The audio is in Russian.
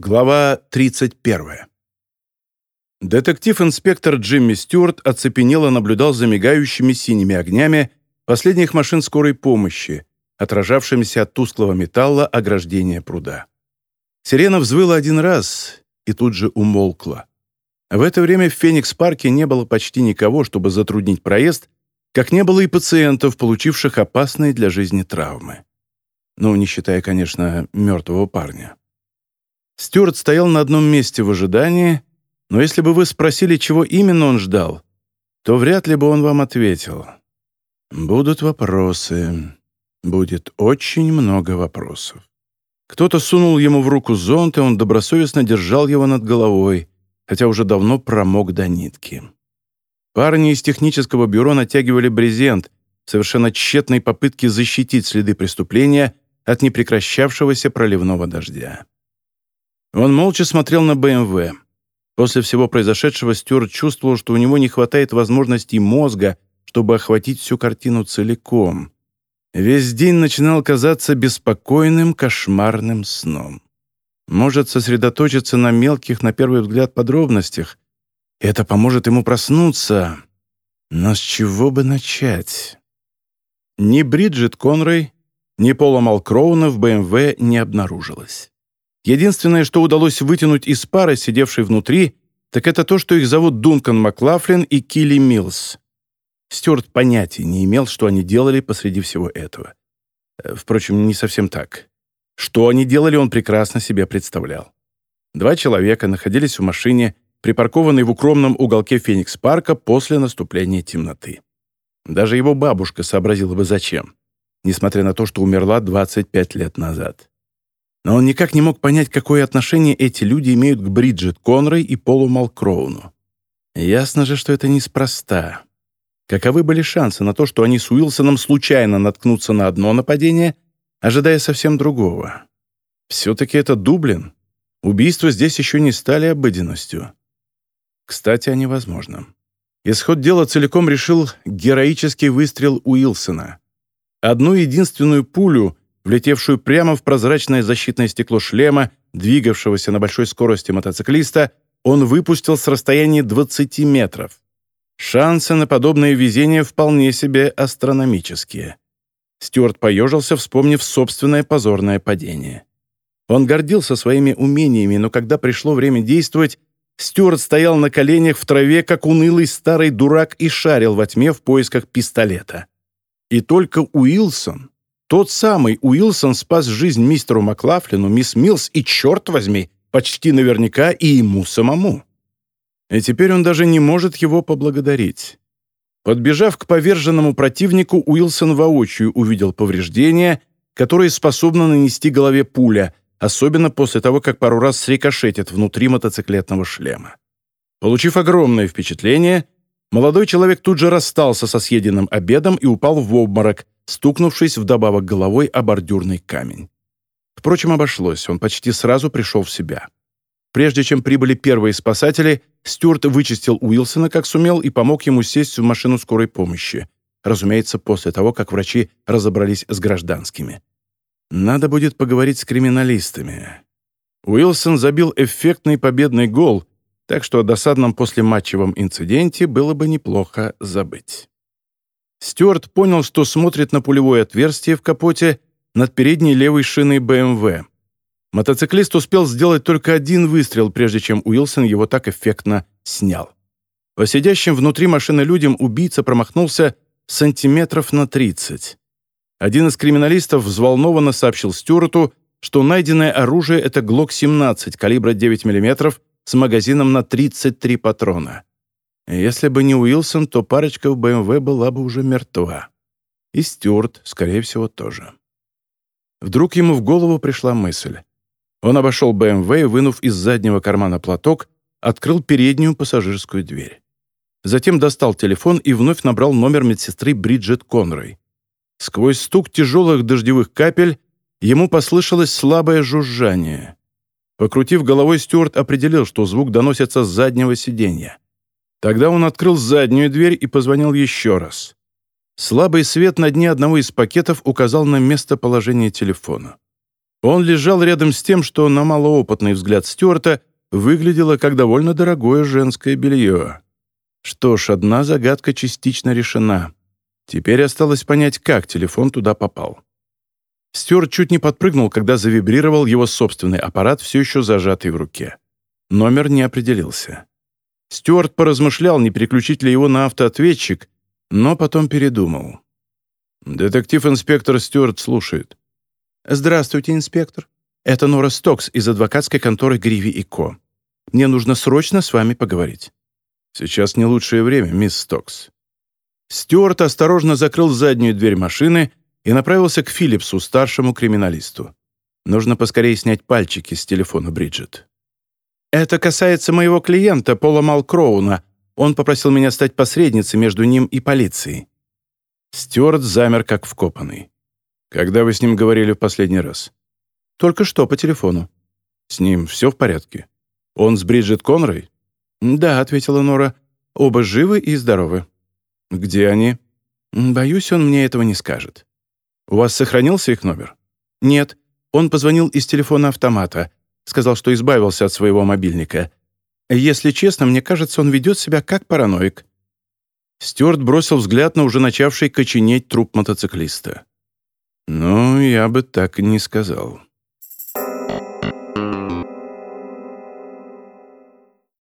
Глава 31. Детектив-инспектор Джимми Стюарт оцепенело наблюдал за мигающими синими огнями последних машин скорой помощи, отражавшимися от тусклого металла ограждения пруда. Сирена взвыла один раз и тут же умолкла. В это время в Феникс-парке не было почти никого, чтобы затруднить проезд, как не было и пациентов, получивших опасные для жизни травмы. Ну, не считая, конечно, мертвого парня. Стюарт стоял на одном месте в ожидании, но если бы вы спросили, чего именно он ждал, то вряд ли бы он вам ответил. Будут вопросы. Будет очень много вопросов. Кто-то сунул ему в руку зонт, и он добросовестно держал его над головой, хотя уже давно промок до нитки. Парни из технического бюро натягивали брезент в совершенно тщетной попытке защитить следы преступления от непрекращавшегося проливного дождя. Он молча смотрел на БМВ. После всего произошедшего Стюарт чувствовал, что у него не хватает возможностей мозга, чтобы охватить всю картину целиком. Весь день начинал казаться беспокойным, кошмарным сном. Может сосредоточиться на мелких, на первый взгляд, подробностях. Это поможет ему проснуться. Но с чего бы начать? Ни Бриджит Конрой, ни Пола Малкроуна в БМВ не обнаружилось. Единственное, что удалось вытянуть из пары, сидевшей внутри, так это то, что их зовут Дункан Маклафлин и Килли Милс. Стюарт понятия не имел, что они делали посреди всего этого. Э, впрочем, не совсем так. Что они делали, он прекрасно себе представлял. Два человека находились в машине, припаркованной в укромном уголке Феникс-парка после наступления темноты. Даже его бабушка сообразила бы зачем, несмотря на то, что умерла 25 лет назад но он никак не мог понять, какое отношение эти люди имеют к Бриджит Конрой и Полу Малкроуну. Ясно же, что это неспроста. Каковы были шансы на то, что они с Уилсоном случайно наткнутся на одно нападение, ожидая совсем другого? Все-таки это Дублин. Убийства здесь еще не стали обыденностью. Кстати, о невозможном. Исход дела целиком решил героический выстрел Уилсона. Одну единственную пулю влетевшую прямо в прозрачное защитное стекло шлема, двигавшегося на большой скорости мотоциклиста, он выпустил с расстояния 20 метров. Шансы на подобное везение вполне себе астрономические. Стюарт поежился, вспомнив собственное позорное падение. Он гордился своими умениями, но когда пришло время действовать, Стюарт стоял на коленях в траве, как унылый старый дурак, и шарил во тьме в поисках пистолета. И только Уилсон, тот самый Уилсон спас жизнь мистеру Маклафлину, мисс Милс и, черт возьми, почти наверняка и ему самому. И теперь он даже не может его поблагодарить. Подбежав к поверженному противнику, Уилсон воочию увидел повреждения, которые способны нанести голове пуля, особенно после того, как пару раз срикошетит внутри мотоциклетного шлема. Получив огромное впечатление, молодой человек тут же расстался со съеденным обедом и упал в обморок, стукнувшись вдобавок головой о бордюрный камень. Впрочем, обошлось, он почти сразу пришел в себя. Прежде чем прибыли первые спасатели, Стюарт вычистил Уилсона как сумел и помог ему сесть в машину скорой помощи. Разумеется, после того, как врачи разобрались с гражданскими. Надо будет поговорить с криминалистами. Уилсон забил эффектный победный гол, так что о досадном послематчевом инциденте было бы неплохо забыть. Стюарт понял, что смотрит на пулевое отверстие в капоте над передней левой шиной БМВ. Мотоциклист успел сделать только один выстрел, прежде чем Уилсон его так эффектно снял. По сидящим внутри машины людям убийца промахнулся сантиметров на 30. Один из криминалистов взволнованно сообщил Стюарту, что найденное оружие — это ГЛОК-17 калибра 9 мм с магазином на 33 патрона. Если бы не Уилсон, то парочка в БМВ была бы уже мертва. И Стюарт, скорее всего, тоже. Вдруг ему в голову пришла мысль. Он обошел БМВ вынув из заднего кармана платок, открыл переднюю пассажирскую дверь. Затем достал телефон и вновь набрал номер медсестры Бриджит Конрой. Сквозь стук тяжелых дождевых капель ему послышалось слабое жужжание. Покрутив головой, Стюарт определил, что звук доносится с заднего сиденья. Тогда он открыл заднюю дверь и позвонил еще раз. Слабый свет на дне одного из пакетов указал на местоположение телефона. Он лежал рядом с тем, что на малоопытный взгляд Стюарта выглядело как довольно дорогое женское белье. Что ж, одна загадка частично решена. Теперь осталось понять, как телефон туда попал. Стюарт чуть не подпрыгнул, когда завибрировал его собственный аппарат, все еще зажатый в руке. Номер не определился. Стюарт поразмышлял, не переключить ли его на автоответчик, но потом передумал. Детектив-инспектор Стюарт слушает. «Здравствуйте, инспектор. Это Нора Стокс из адвокатской конторы Гриви и Ко. Мне нужно срочно с вами поговорить». «Сейчас не лучшее время, мисс Стокс». Стюарт осторожно закрыл заднюю дверь машины и направился к Филлипсу, старшему криминалисту. Нужно поскорее снять пальчики с телефона Бриджит. «Это касается моего клиента, Пола Малкроуна. Он попросил меня стать посредницей между ним и полицией». Стюарт замер, как вкопанный. «Когда вы с ним говорили в последний раз?» «Только что, по телефону». «С ним все в порядке? Он с Бриджит Конрой?» «Да», — ответила Нора. «Оба живы и здоровы». «Где они?» «Боюсь, он мне этого не скажет». «У вас сохранился их номер?» «Нет. Он позвонил из телефона автомата. Сказал, что избавился от своего мобильника. Если честно, мне кажется, он ведет себя как параноик». Стюарт бросил взгляд на уже начавший коченеть труп мотоциклиста. «Ну, я бы так не сказал».